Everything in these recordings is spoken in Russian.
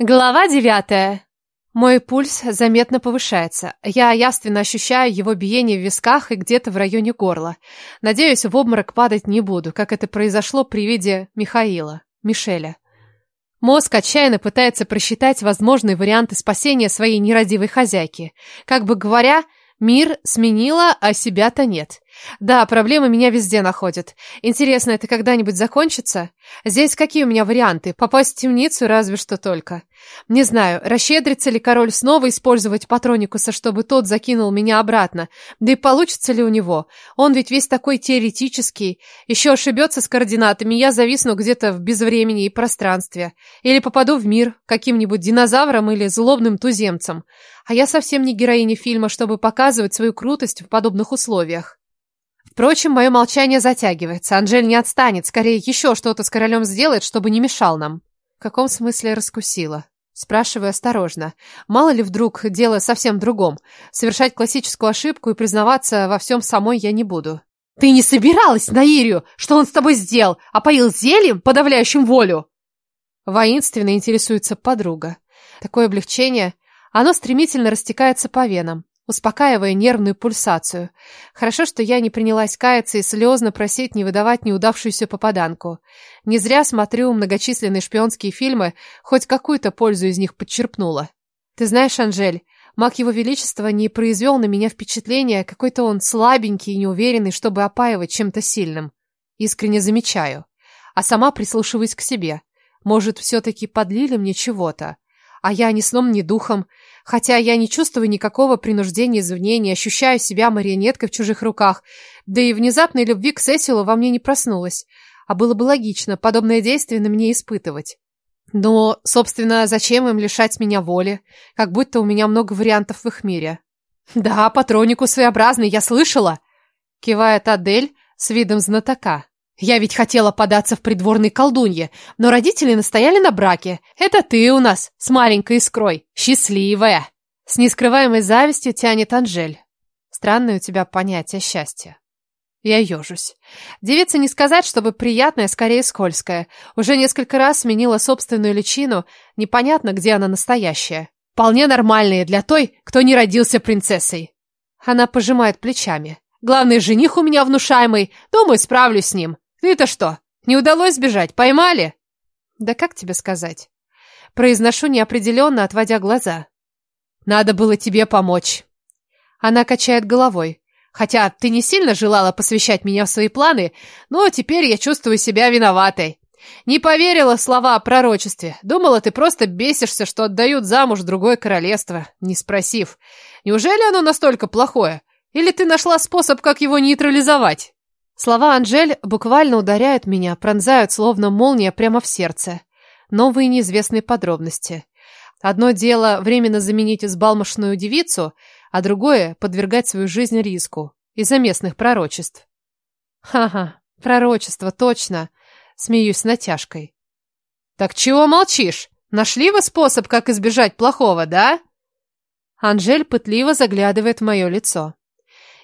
Глава девятая. Мой пульс заметно повышается. Я явственно ощущаю его биение в висках и где-то в районе горла. Надеюсь, в обморок падать не буду, как это произошло при виде Михаила, Мишеля. Мозг отчаянно пытается просчитать возможные варианты спасения своей нерадивой хозяйки. Как бы говоря, мир сменила, а себя-то нет. Да, проблемы меня везде находят. Интересно, это когда-нибудь закончится? Здесь какие у меня варианты? Попасть в темницу разве что только. Не знаю, расщедрится ли король снова использовать патроникуса, чтобы тот закинул меня обратно. Да и получится ли у него? Он ведь весь такой теоретический. Еще ошибется с координатами, я зависну где-то в безвремени и пространстве. Или попаду в мир каким-нибудь динозавром или злобным туземцем. А я совсем не героиня фильма, чтобы показывать свою крутость в подобных условиях. Впрочем, мое молчание затягивается. Анжель не отстанет, скорее еще что-то с королем сделает, чтобы не мешал нам. В каком смысле раскусила? Спрашиваю осторожно. Мало ли вдруг дело совсем другом. Совершать классическую ошибку и признаваться во всем самой я не буду. «Ты не собиралась на Ирию? Что он с тобой сделал? Опоил зельем, подавляющим волю?» Воинственно интересуется подруга. Такое облегчение. Оно стремительно растекается по венам успокаивая нервную пульсацию. Хорошо, что я не принялась каяться и слезно просить не выдавать неудавшуюся попаданку. Не зря смотрю многочисленные шпионские фильмы, хоть какую-то пользу из них подчерпнула. Ты знаешь, Анжель, маг его величества не произвел на меня впечатления, какой-то он слабенький и неуверенный, чтобы опаивать чем-то сильным. Искренне замечаю. А сама прислушиваюсь к себе. Может, все-таки подлили мне чего-то? А я ни сном, ни духом. Хотя я не чувствую никакого принуждения извне, не ощущаю себя марионеткой в чужих руках. Да и внезапной любви к Сесилу во мне не проснулась. А было бы логично подобное действие на мне испытывать. Но, собственно, зачем им лишать меня воли? Как будто у меня много вариантов в их мире. Да, патронику своеобразный, я слышала. Кивает Адель с видом знатока. Я ведь хотела податься в придворной колдунье, но родители настояли на браке. Это ты у нас с маленькой искрой. Счастливая. С нескрываемой завистью тянет Анжель. Странное у тебя понятие счастья. Я ежусь. Девица не сказать, чтобы приятная, скорее скользкая. Уже несколько раз сменила собственную личину. Непонятно, где она настоящая. Вполне нормальные для той, кто не родился принцессой. Она пожимает плечами. Главный жених у меня внушаемый. Думаю, справлюсь с ним. Ты-то что, не удалось сбежать? Поймали? Да как тебе сказать? Произношу неопределенно, отводя глаза. Надо было тебе помочь. Она качает головой. Хотя ты не сильно желала посвящать меня в свои планы, но теперь я чувствую себя виноватой. Не поверила слова о пророчестве. Думала, ты просто бесишься, что отдают замуж другое королевство, не спросив. Неужели оно настолько плохое? Или ты нашла способ, как его нейтрализовать? Слова Анжель буквально ударяют меня, пронзают, словно молния, прямо в сердце. Новые неизвестные подробности. Одно дело временно заменить избалмошную девицу, а другое — подвергать свою жизнь риску из-за местных пророчеств. Ха-ха, пророчество, точно. Смеюсь натяжкой. Так чего молчишь? Нашли вы способ, как избежать плохого, да? Анжель пытливо заглядывает в мое лицо.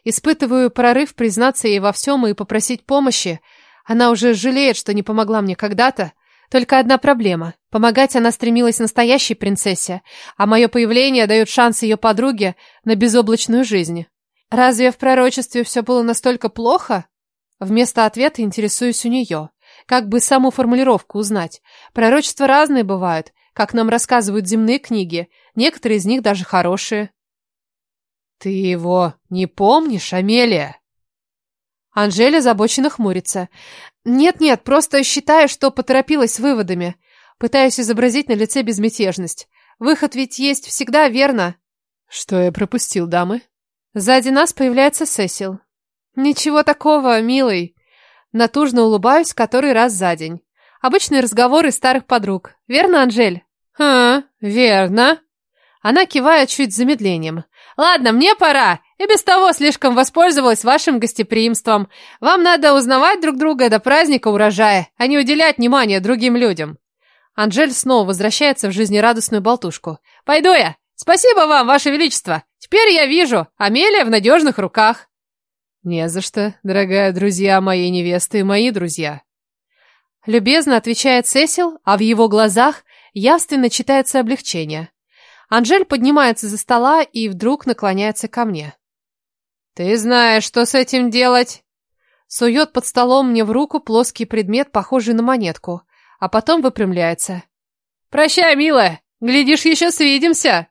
Испытываю прорыв признаться ей во всем и попросить помощи. Она уже жалеет, что не помогла мне когда-то. Только одна проблема. Помогать она стремилась настоящей принцессе, а мое появление дает шанс ее подруге на безоблачную жизнь. Разве в пророчестве все было настолько плохо? Вместо ответа интересуюсь у нее. Как бы саму формулировку узнать. Пророчества разные бывают, как нам рассказывают земные книги. Некоторые из них даже хорошие. «Ты его не помнишь, Амелия?» Анжеля озабоченно хмурится. «Нет-нет, просто считаю, что поторопилась с выводами. Пытаюсь изобразить на лице безмятежность. Выход ведь есть всегда, верно?» «Что я пропустил, дамы?» Сзади нас появляется Сесил. «Ничего такого, милый». Натужно улыбаюсь который раз за день. Обычные разговоры старых подруг. Верно, Анжель? «А, верно». Она кивает чуть с замедлением. Ладно, мне пора. И без того слишком воспользовалась вашим гостеприимством. Вам надо узнавать друг друга до праздника урожая, а не уделять внимание другим людям. Анжель снова возвращается в жизнерадостную болтушку. Пойду я. Спасибо вам, ваше величество. Теперь я вижу, Амелия в надежных руках. Не за что, дорогая друзья моей невесты и мои друзья. Любезно отвечает Сесил, а в его глазах явственно читается облегчение. Анжель поднимается за стола и вдруг наклоняется ко мне. «Ты знаешь, что с этим делать?» Сует под столом мне в руку плоский предмет, похожий на монетку, а потом выпрямляется. «Прощай, милая! Глядишь, еще свидимся!»